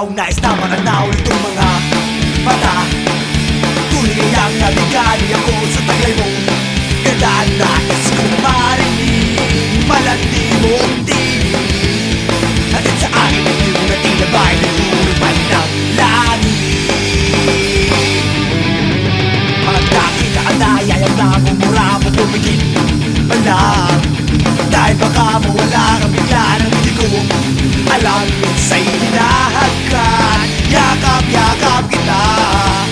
ikaw nais na mananaw itong mga mata. Tuloy kayang nabigani ako sa taglay mo. Ganda nais kong marinig Malandi mo ang tinig Hatid sa akin ang iyong natinabay Nagulupan ng langit. Mga nakita ka na Yayang na mumura mo tumigil Alam Dahil baka mawala ka bigla ng hindi ko Alam sa'y hinahagan Yakap, yakap kita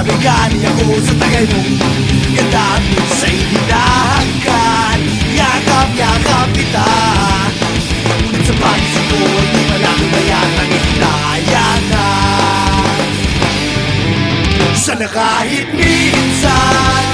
nabigani ako sa tagay mong ganda Sa'y hinahagan Yakap, yakap kita. Ngunit sa pagising ko Hindi pala ko na yata hinayang na. Sana kahit minsan